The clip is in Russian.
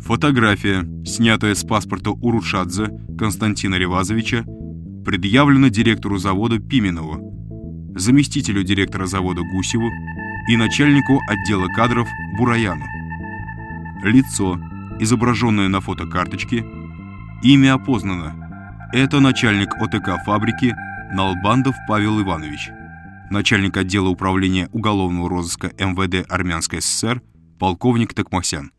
Фотография, снятая с паспорта Урушадзе Константина Ревазовича, предъявлена директору завода Пименову, заместителю директора завода Гусеву и начальнику отдела кадров Бураяну. Лицо, изображенное на фотокарточке, имя опознано. Это начальник ОТК фабрики Налбандов Павел Иванович, начальник отдела управления уголовного розыска МВД Армянской ССР полковник Токмасян.